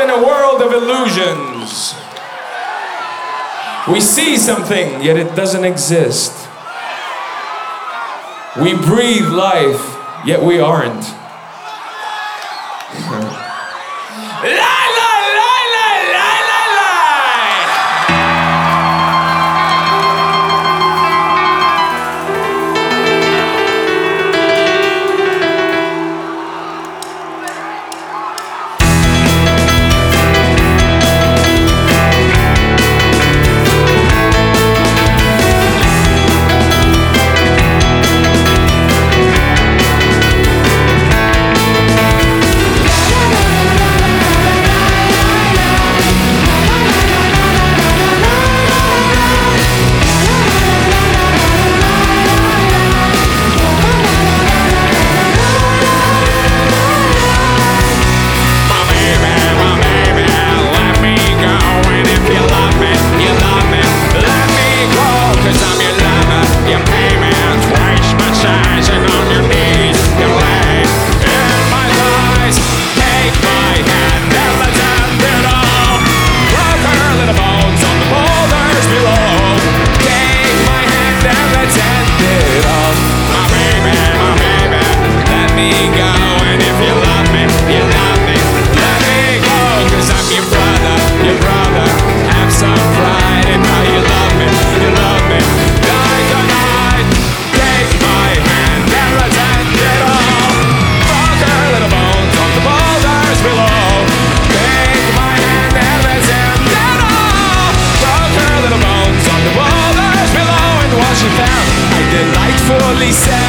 live in a world of illusions. We see something, yet it doesn't exist. We breathe life, yet we aren't. really.